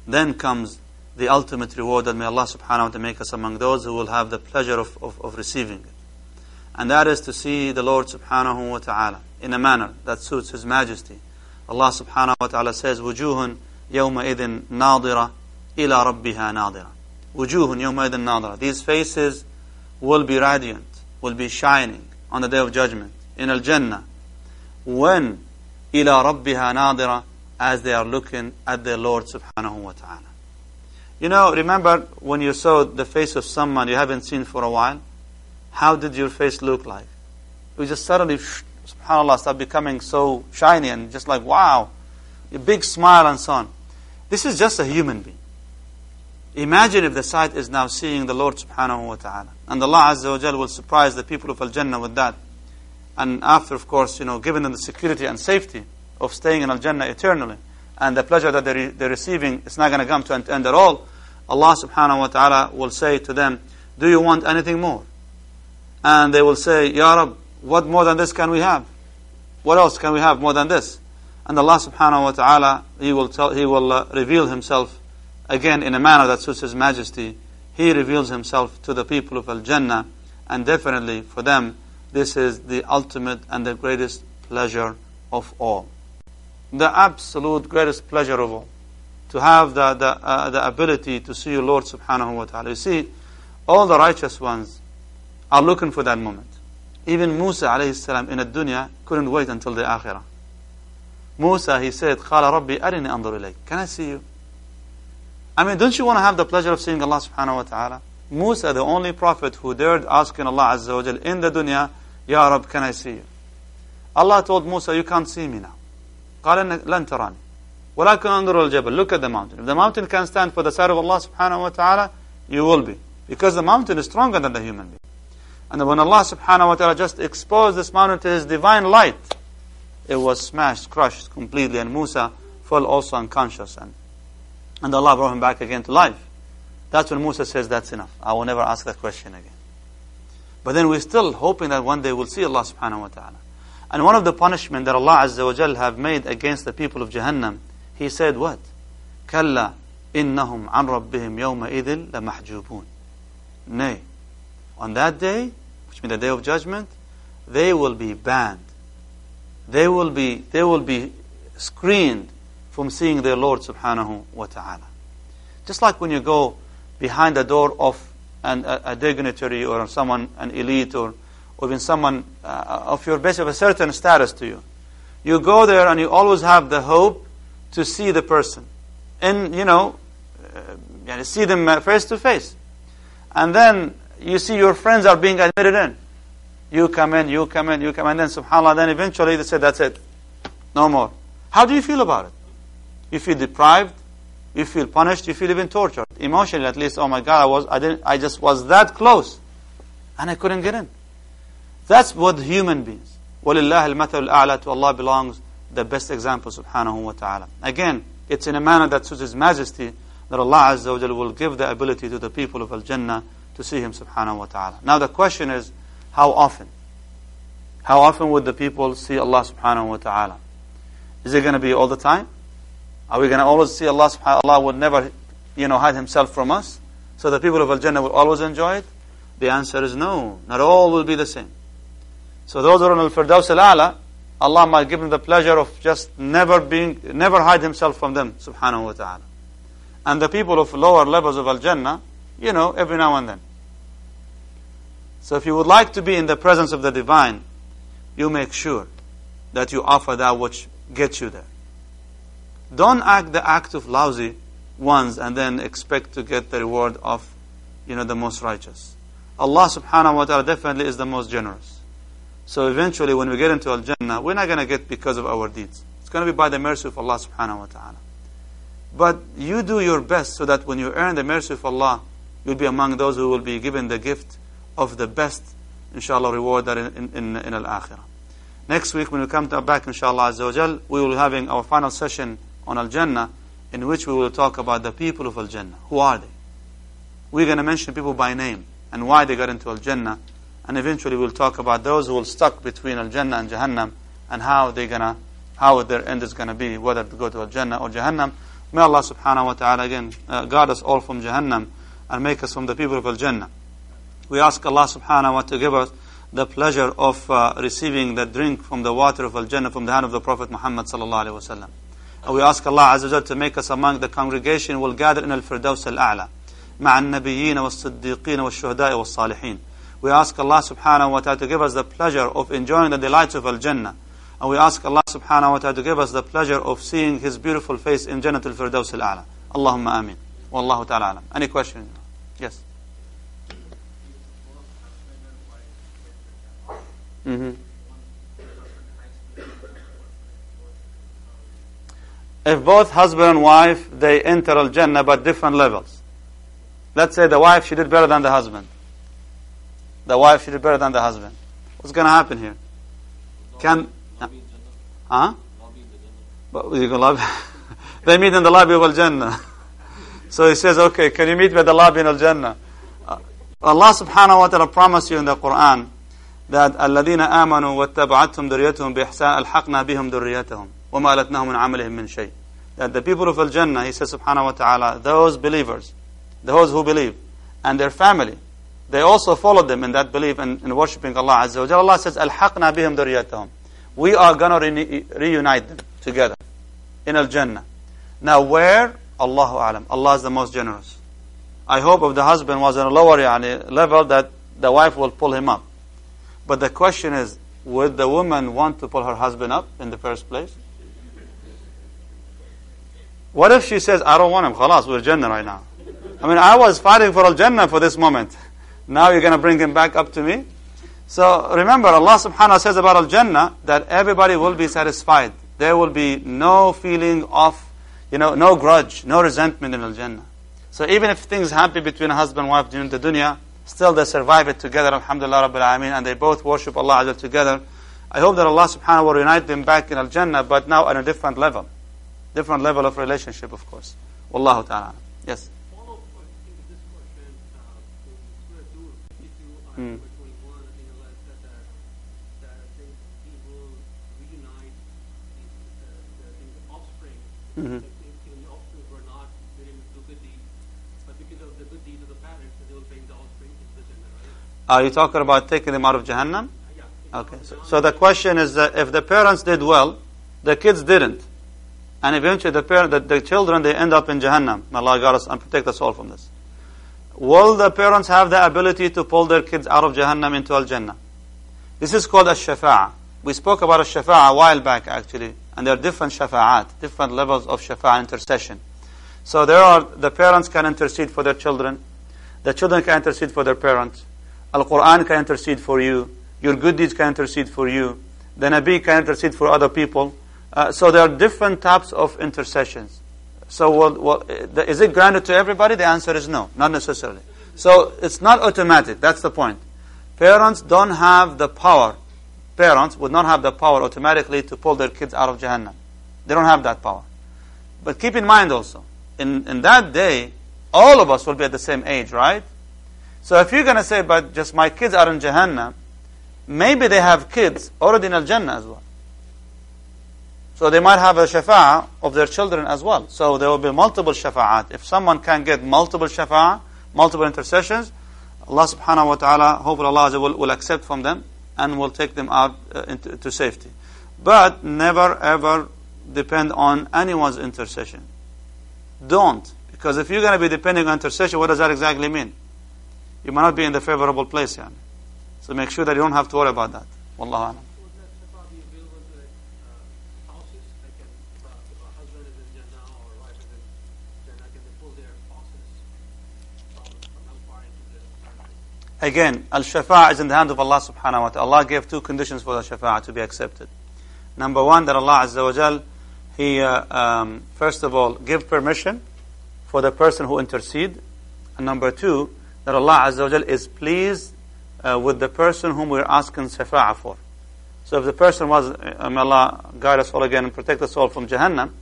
Then comes the ultimate reward that may Allah subhanahu wa ta'ala make us among those who will have the pleasure of, of, of receiving it. And that is to see the Lord subhanahu wa ta'ala in a manner that suits His majesty. Allah subhanahu wa ta'ala says, وجوه يومئذ ناظرة إلى ربها ناظرة. وجوه يومئذ ناظرة. These faces will be radiant, will be shining on the day of judgment in Al-Jannah. When إلى ربها ناظرة as they are looking at their Lord subhanahu wa ta'ala. You know, remember when you saw the face of someone you haven't seen for a while? How did your face look like? You just suddenly, subhanAllah, start becoming so shiny and just like, wow, a big smile and so on. This is just a human being. Imagine if the sight is now seeing the Lord subhanahu wa ta'ala. And Allah Azza wa Jal will surprise the people of Al Jannah with that. And after, of course, you know, giving them the security and safety of staying in Al Jannah eternally, and the pleasure that they're, they're receiving is not going to come to an end at all, Allah subhanahu wa ta'ala will say to them, Do you want anything more? And they will say, Ya Rab, what more than this can we have? What else can we have more than this? And Allah subhanahu wa ta'ala, He will, tell, he will uh, reveal Himself again in a manner that suits His majesty. He reveals Himself to the people of Al Jannah, and definitely for them, this is the ultimate and the greatest pleasure of all the absolute greatest pleasure of all. To have the, the, uh, the ability to see your Lord subhanahu wa ta'ala. You see, all the righteous ones are looking for that moment. Even Musa alayhi salam in the dunya couldn't wait until the akhirah. Musa, he said, قال ربي أرني أنظر إليك. Can I see you? I mean, don't you want to have the pleasure of seeing Allah subhanahu wa ta'ala? Musa, the only prophet who dared asking Allah azza wa jal in the dunya, Ya Rab, can I see you? Allah told Musa, you can't see me now. قال لن تراني ولكن انظر الجبل look at the mountain if the mountain can stand for the side of Allah subhanahu wa ta'ala you will be because the mountain is stronger than the human being and when Allah subhanahu wa ta'ala just exposed this mountain to his divine light it was smashed crushed completely and Musa fell also unconscious and and Allah brought him back again to life that's when Musa says that's enough I will never ask that question again but then we're still hoping that one day we'll see Allah subhanahu wa ta'ala and one of the punishment that Allah Azza wa Jal have made against the people of Jahannam, He said what? كلا إنهم عن ربهم يومئذ لمحجوبون. Nay, on that day, which means the day of judgment, they will be banned. They will be, they will be screened from seeing their Lord subhanahu wa ta'ala. Just like when you go behind the door of an, a, a dignitary or someone, an elite or or even someone uh, of your base of a certain status to you. You go there and you always have the hope to see the person. And, you know, uh, see them uh, face to face. And then you see your friends are being admitted in. You come in, you come in, you come in, and then subhanAllah, then eventually they say, that's it. No more. How do you feel about it? You feel deprived, you feel punished, you feel even tortured. Emotionally at least, oh my God, I was I didn't I just was that close. And I couldn't get in. That's what human beings. وَلِلَّهِ الْمَثَلُ الْأَعْلَى To Allah belongs the best example subhanahu wa ta'ala. Again, it's in a manner that suits His majesty that Allah Azza wa Jalla will give the ability to the people of Al-Jannah to see Him subhanahu wa ta'ala. Now the question is, how often? How often would the people see Allah subhanahu wa ta'ala? Is it going to be all the time? Are we going to always see Allah subhanahu wa ta'ala would never, you know, hide Himself from us? So the people of Al-Jannah will always enjoy it? The answer is no. Not all will be the same. So those who are in Al-Firdaus Al-A'la, Allah might give them the pleasure of just never being, never hide Himself from them, subhanahu wa ta'ala. And the people of lower levels of Al-Jannah, you know, every now and then. So if you would like to be in the presence of the divine, you make sure that you offer that which gets you there. Don't act the act of lousy ones and then expect to get the reward of, you know, the most righteous. Allah subhanahu wa ta'ala definitely is the most generous. So eventually when we get into Al-Jannah, we're not going to get because of our deeds. It's going to be by the mercy of Allah subhanahu wa ta'ala. But you do your best so that when you earn the mercy of Allah, you'll be among those who will be given the gift of the best, inshallah, reward that in, in, in Al-Akhirah. Next week, when we come back, inshallah, Azza wa we will be having our final session on Al-Jannah, in which we will talk about the people of Al-Jannah. Who are they? We're going to mention people by name and why they got into Al-Jannah. And eventually we'll talk about those who will stuck between Al-Jannah and Jahannam and how they're going to, how their end is going to be, whether to go to Al-Jannah or Jahannam. May Allah subhanahu wa ta'ala again uh, guard us all from Jahannam and make us from the people of Al-Jannah. We ask Allah subhanahu wa ta'ala to give us the pleasure of uh, receiving the drink from the water of Al-Jannah from the hand of the Prophet Muhammad sallallahu alayhi wa sallam. And we ask Allah Azza wa to make us among the congregation who will gather in Al-Firdaus Al-A'la مع النبيين والصديقين والشهداء والصالحين. We ask Allah subhanahu wa ta'ala to give us the pleasure of enjoying the delights of Al-Jannah. And we ask Allah subhanahu wa ta'ala to give us the pleasure of seeing His beautiful face in Jannat al-Firdaus al-A'la. Allahumma ameen. Wallahu ta'ala alam. Any questions? Yes. Mm-hmm. If both husband and wife, they enter al-Jannah but different levels. Let's say the wife, she did better than the husband. The wife, she did better than the husband. What's going to happen here? Can, huh? But you can love, they meet in the lobby of Al-Jannah. So he says, okay, can you meet me at the lobby in Al-Jannah? Uh, Allah subhanahu wa ta'ala promised you in the Quran that الذين آمنوا واتبعتهم ذريتهم بإحسان ألحقنا بهم ذريتهم وما ألتناهم من عملهم من شيء that the people of Al-Jannah, he says subhanahu wa ta'ala, those believers, those who believe, and their family, they also followed them in that belief and in worshipping Allah Azza wa Jalla. Allah says, ألحقنا بهم ذريتهم We are going to reunite them together in Al-Jannah. Now where? Allahu Alam. Allah is the most generous. I hope if the husband was on a lower yani, level that the wife will pull him up. But the question is, would the woman want to pull her husband up in the first place? What if she says, I don't want him, khalas, we're Jannah right now. I mean, I was fighting for Al-Jannah for this moment. Now you're going to bring him back up to me? So remember, Allah subhanahu wa ta'ala says about Al-Jannah that everybody will be satisfied. There will be no feeling of, you know, no grudge, no resentment in Al-Jannah. So even if things happen between a husband and wife during the dunya, still they survive it together, alhamdulillah rabbil alameen, and they both worship Allah Azza together. I hope that Allah subhanahu wa ta'ala will unite them back in Al-Jannah, but now on a different level. Different level of relationship, of course. Wallahu ta'ala. Yes. Hmm. Mm-hmm. Are you talking about taking them out of Jahannam? Okay. So, so the question is that if the parents did well, the kids didn't. And eventually the parent, the, the children, they end up in Jahannam. May Allah guard us and protect us all from this. Will the parents have the ability to pull their kids out of Jahannam into Al-Jannah? This is called a shafa'ah. We spoke about a shafa'ah a while back actually. And there are different shafa'at, different levels of shafa'ah intercession. So there are, the parents can intercede for their children. The children can intercede for their parents. Al-Quran can intercede for you. Your good deeds can intercede for you. The Nabi can intercede for other people. Uh, so there are different types of intercessions. So is it granted to everybody? The answer is no, not necessarily. So it's not automatic. That's the point. Parents don't have the power. Parents would not have the power automatically to pull their kids out of Jahannam. They don't have that power. But keep in mind also, in, in that day, all of us will be at the same age, right? So if you're going to say, but just my kids are in Jahannam, maybe they have kids already in Al-Jannah as well. So they might have a shafa'ah of their children as well. So there will be multiple shafa'at. If someone can get multiple shafa'ah, multiple intercessions, Allah subhanahu wa ta'ala, hopefully Allah will, will accept from them and will take them out uh, into, to safety. But never ever depend on anyone's intercession. Don't. Because if you're going to be depending on intercession, what does that exactly mean? you might not be in the favorable place. Yani. So make sure that you don't have to worry about that. Wallahu alam. Again, al-shafa'ah is in the hand of Allah subhanahu wa ta'ala. Allah gave two conditions for the shafa'ah to be accepted. Number one, that Allah azza wa jal, He, uh, um, first of all, give permission for the person who intercede. And number two, that Allah Azza wa is pleased uh, with the person whom we're asking shafa'a for. So if the person was, uh, may Allah guide us all again and protect us all from Jahannam,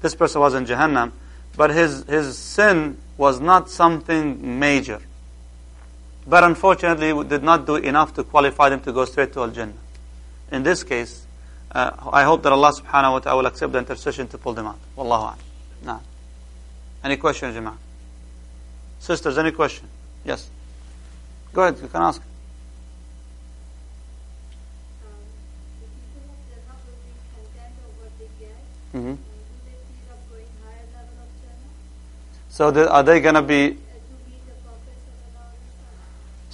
this person was in Jahannam, but his, his sin was not something major. But unfortunately, we did not do enough to qualify them to go straight to Al-Jannah. In this case, uh, I hope that Allah subhanahu wa ta'ala will accept the intercession to pull them out. Wallahu a'lam. Nah. Any questions, Jama'ah? Sisters, any question? Yes. Go ahead, you can ask. Mm-hmm. So the, are they going to be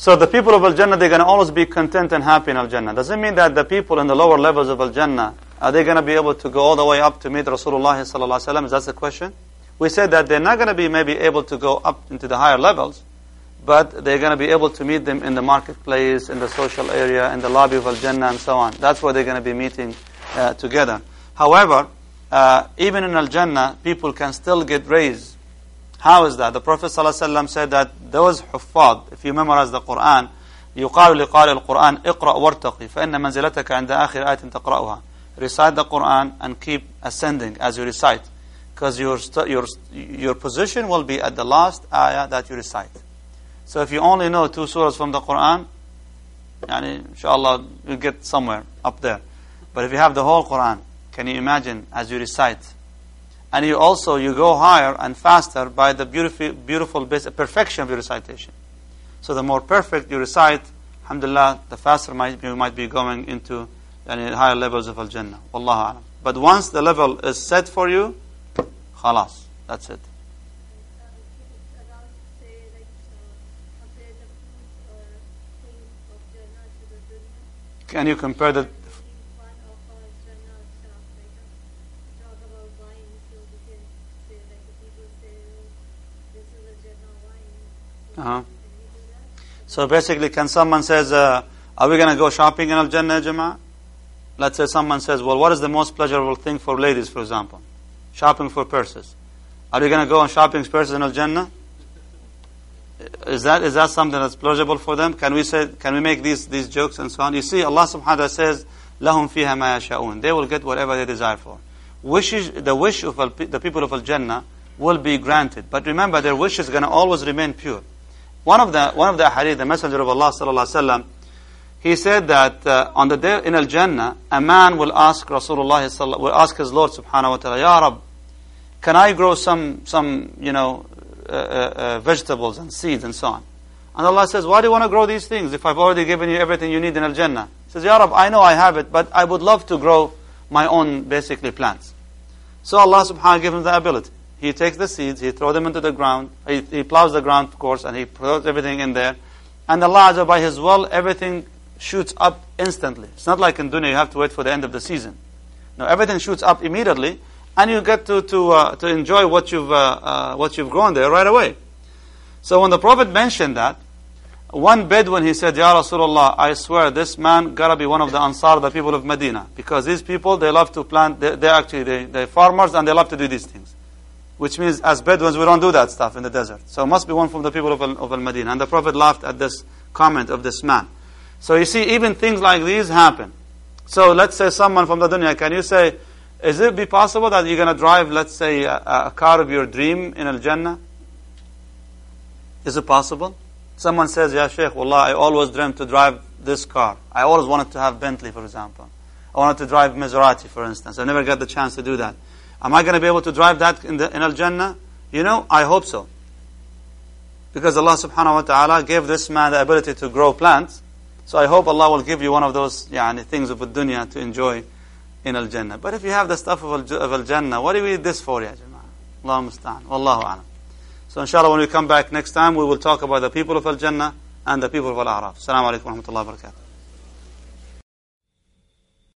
so the people of Al-Jannah, they're going to always be content and happy in Al-Jannah. Does it mean that the people in the lower levels of Al-Jannah, are they going to be able to go all the way up to meet Rasulullah sallallahu alaihi wasallam? Is that the question? We said that they're not going to be maybe able to go up into the higher levels, but they're going to be able to meet them in the marketplace, in the social area, in the lobby of Al-Jannah and so on. That's where they're going to be meeting uh, together. However, uh, even in Al-Jannah, people can still get raised how is that? The Prophet ﷺ said that those huffad, if you memorize the Quran, يقال لقارئ القرآن اقرأ وارتقي فإن منزلتك عند آخر آية تقرأها Recite the Quran and keep ascending as you recite. Because your, your, your position will be at the last ayah that you recite. So if you only know two surahs from the Quran, yani, inshallah, you'll get somewhere up there. But if you have the whole Quran, can you imagine as you recite and you also you go higher and faster by the beautiful, beautiful perfection of your recitation. So the more perfect you recite, alhamdulillah, the faster might, you might be going into yani, higher levels of al-Jannah. Wallahu alam. But once the level is set for you, khalas, that's it. Can you compare the Uh-huh. So basically, can someone says, uh, are we going to go shopping in Al-Jannah, Jama'ah? Let's say someone says, well, what is the most pleasurable thing for ladies, for example? Shopping for purses. Are we going to go on shopping purses in Al-Jannah? Is that is that something that's pleasurable for them? Can we say can we make these these jokes and so on? You see, Allah subhanahu wa ta'ala says, Lahum fiha ma yasha'un. They will get whatever they desire for. Wishes the wish of the people of Al Jannah will be granted. But remember their wish is gonna always remain pure. One of the one of the hadith, the Messenger of Allah sallallahu alaihi wasallam, he said that uh, on the day in Al Jannah, a man will ask Rasulullah will ask his Lord Subhanahu wa Taala, Ya Rab, can I grow some some you know uh, uh, uh, vegetables and seeds and so on? And Allah says, Why do you want to grow these things if I've already given you everything you need in Al Jannah? He says, Ya Rab, I know I have it, but I would love to grow my own basically plants. So Allah subhanahu wa ta'ala gave him the ability. He takes the seeds, he throws them into the ground, he, he plows the ground, of course, and he puts everything in there. And Allah, by His will, everything shoots up instantly. It's not like in dunya, you have to wait for the end of the season. No, everything shoots up immediately, and you get to, to, uh, to enjoy what you've, uh, uh, what you've grown there right away. So when the Prophet mentioned that, one Bedouin, he said, Ya Rasulullah, I swear this man gotta be one of the Ansar, the people of Medina. Because these people, they love to plant, they, they're actually, they, they're farmers and they love to do these things which means as Bedouins we don't do that stuff in the desert. So it must be one from the people of, of Al-Madinah. And the Prophet laughed at this comment of this man. So you see, even things like these happen. So let's say someone from the dunya, can you say, is it be possible that you're going to drive, let's say, a, a car of your dream in Al-Jannah? Is it possible? Someone says, Ya Sheikh, Wallah, I always dreamt to drive this car. I always wanted to have Bentley, for example. I wanted to drive Maserati, for instance. I never got the chance to do that. Am I going to be able to drive that in, the, in Al-Jannah? You know, I hope so. Because Allah subhanahu wa ta'ala gave this man the ability to grow plants. So I hope Allah will give you one of those things of the dunya to enjoy in Al-Jannah. But if you have the stuff of Al-Jannah, what do we need this for, ya jama'ah? Wallahu. So inshallah when we come back next time, we will talk about the people of Al-Jannah and the people of Al-A'raf. Assalamu alaikum wa rahmatullahi wa barakatuh.